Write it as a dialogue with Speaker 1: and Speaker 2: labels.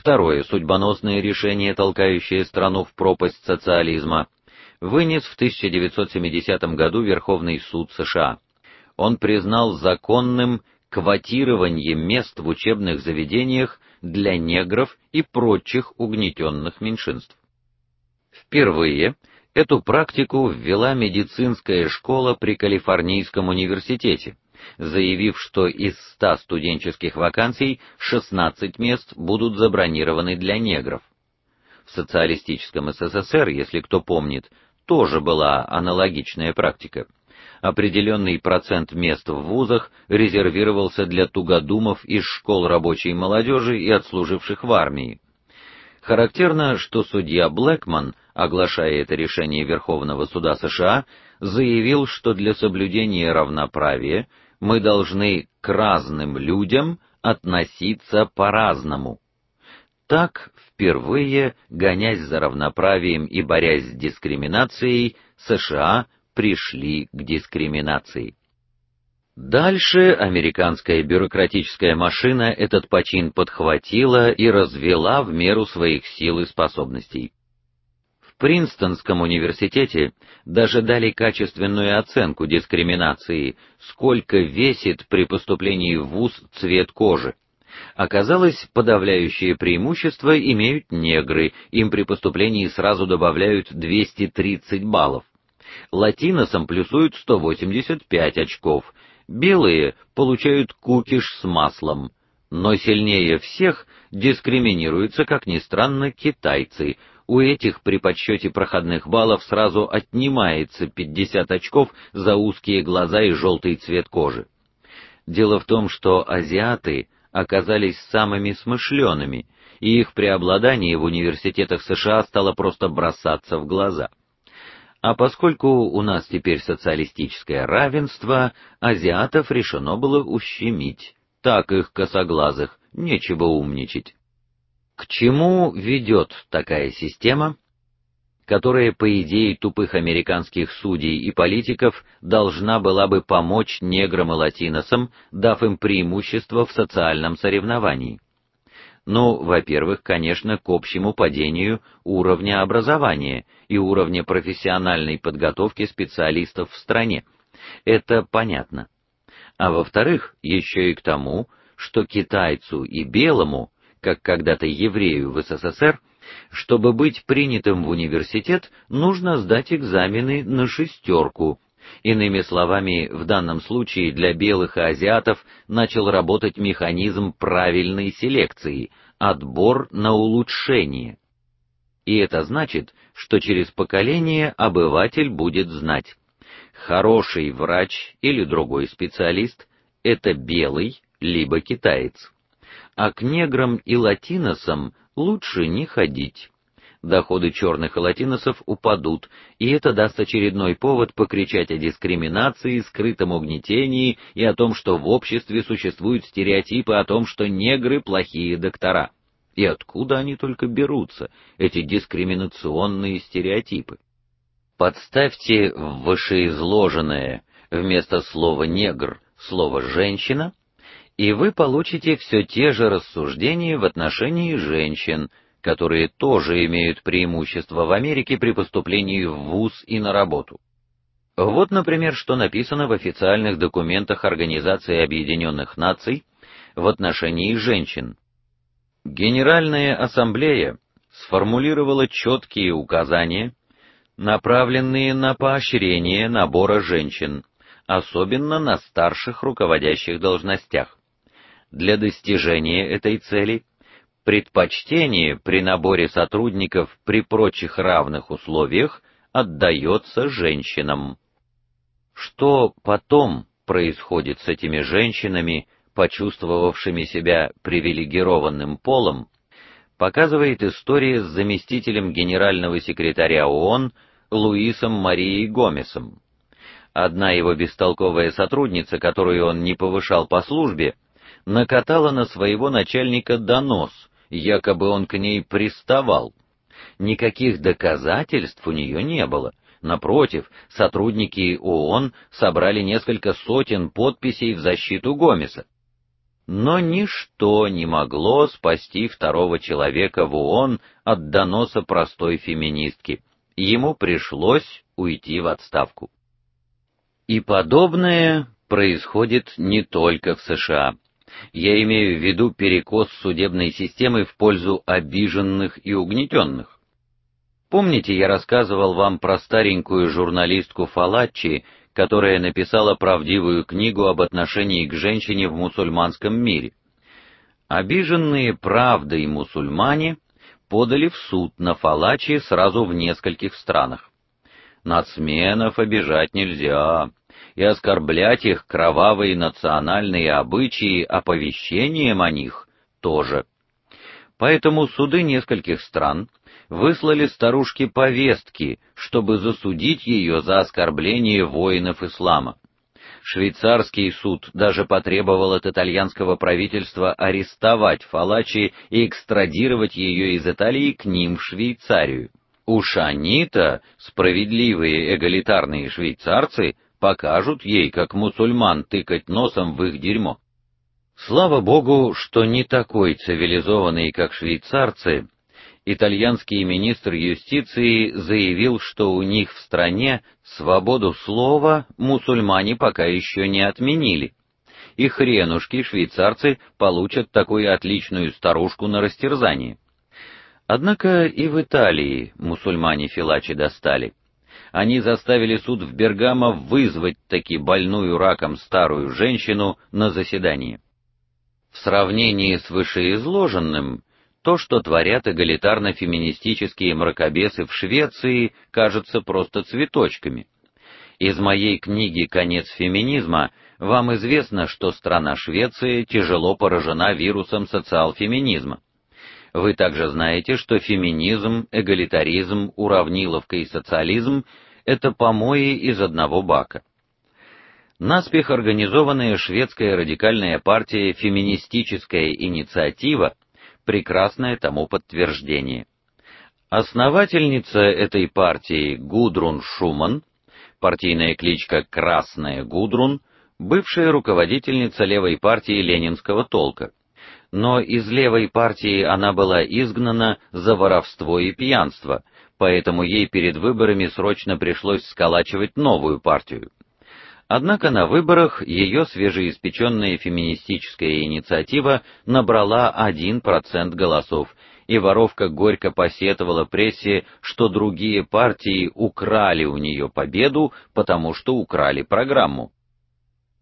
Speaker 1: второе судьбоносное решение, толкающее страну в пропасть социализма, вынес в 1970 году Верховный суд США. Он признал законным квотирование мест в учебных заведениях для негров и прочих угнетенных меньшинств. Впервые эту практику ввела медицинская школа при Калифорнийском университете, заявив, что из 100 студенческих вакансий 16 мест будут забронированы для негров. В социалистическом СССР, если кто помнит, тоже была аналогичная практика. Определенный процент мест в вузах резервировался для тугодумов из школ рабочей молодежи и отслуживших в армии. Характерно, что судья Блэкман, оглашая это решение Верховного суда США, заявил, что для соблюдения равноправия мы должны к разным людям относиться по-разному. Так, впервые, гонясь за равноправием и борясь с дискриминацией, США пришли к дискриминации. Дальше американская бюрократическая машина этот почин подхватила и развела в меру своих сил и способностей. Принстонском университете даже дали качественную оценку дискриминации, сколько весит при поступлении в вуз цвет кожи. Оказалось, подавляющее преимущество имеют негры, им при поступлении сразу добавляют 230 баллов. Латиносам плюсуют 185 очков, белые получают кукиш с маслом, но сильнее всех дискриминируются, как ни странно, китайцы. У этих при подсчете проходных баллов сразу отнимается 50 очков за узкие глаза и желтый цвет кожи. Дело в том, что азиаты оказались самыми смышленными, и их преобладание в университетах США стало просто бросаться в глаза. А поскольку у нас теперь социалистическое равенство, азиатов решено было ущемить. Так их косоглазых, нечего умничать. К чему ведет такая система, которая по идее тупых американских судей и политиков должна была бы помочь неграм и латиносам, дав им преимущество в социальном соревновании? Ну, во-первых, конечно, к общему падению уровня образования и уровня профессиональной подготовки специалистов в стране. Это понятно. А во-вторых, еще и к тому, что китайцу и белому, как когда-то еврею в СССР, чтобы быть принятым в университет, нужно сдать экзамены на шестерку. Иными словами, в данном случае для белых и азиатов начал работать механизм правильной селекции, отбор на улучшение. И это значит, что через поколение обыватель будет знать: хороший врач или другой специалист это белый либо китаец. А к неграм и латиносам лучше не ходить доходы черных и латиносов упадут, и это даст очередной повод покричать о дискриминации, скрытом угнетении и о том, что в обществе существуют стереотипы о том, что негры плохие доктора. И откуда они только берутся, эти дискриминационные стереотипы? Подставьте в вышеизложенное вместо слова негр слово женщина, и вы получите все те же рассуждения в отношении женщин, которые тоже имеют преимущество в Америке при поступлении в вуз и на работу. Вот, например, что написано в официальных документах Организации Объединенных Наций в отношении женщин. Генеральная ассамблея сформулировала четкие указания, направленные на поощрение набора женщин, особенно на старших руководящих должностях. Для достижения этой цели предпочтение при наборе сотрудников при прочих равных условиях отдается женщинам. Что потом происходит с этими женщинами, почувствовавшими себя привилегированным полом, показывает история с заместителем генерального секретаря ООН Луисом Марией Гомесом. Одна его бестолковая сотрудница, которую он не повышал по службе, накатала на своего начальника донос, якобы он к ней приставал. Никаких доказательств у нее не было. Напротив, сотрудники ООН собрали несколько сотен подписей в защиту Гомеса. но ничто не могло спасти второго человека в ООН от доноса простой феминистки. Ему пришлось уйти в отставку. И подобное происходит не только в США. Я имею в виду перекос судебной системы в пользу обиженных и угнетенных. Помните, я рассказывал вам про старенькую журналистку Фалаччи, которая написала правдивую книгу об отношении к женщине в мусульманском мире. Обиженные правдой мусульмане подали в суд на Фалачи сразу в нескольких странах. Нацменов обижать нельзя, и оскорблять их кровавые национальные обычаи оповещением о них тоже. Поэтому суды нескольких стран выслали старушке повестки, чтобы засудить ее за оскорбление воинов ислама. Швейцарский суд даже потребовал от итальянского правительства арестовать Фалачи и экстрадировать ее из Италии к ним в Швейцарию. Уж они-то, справедливые эгалитарные швейцарцы, покажут ей, как мусульман тыкать носом в их дерьмо. Слава богу, что не такой цивилизованный, как швейцарцы, итальянский министр юстиции заявил, что у них в стране свободу слова мусульмане пока еще не отменили. И хренушки швейцарцы получат такую отличную старушку на растерзание. Однако и в Италии мусульмане Филачи достали. Они заставили суд в Бергамо вызвать таки больную раком старую женщину на заседание. В сравнении с вышеизложенным то, что творят эгалитарно-феминистические мракобесы в Швеции, кажется просто цветочками. Из моей книги Конец феминизма вам известно, что страна Швеция тяжело поражена вирусом социал-феминизма. Вы также знаете, что феминизм, эгалитаризм, уравниловка и социализм это помои из одного бака. Наспех организованная шведская радикальная партия Феминистическая инициатива прекрасное тому подтверждение. Основательница этой партии Гудрун Шуман, партийная кличка Красная Гудрун, бывшая руководительница левой партии ленинского толка. Но из левой партии она была изгнана за воровство и пьянство, поэтому ей перед выборами срочно пришлось сколачивать новую партию. Однако на выборах ее свежеиспеченная феминистическая инициатива набрала 1% голосов, и воровка горько посетовала прессе, что другие партии украли у нее победу, потому что украли программу.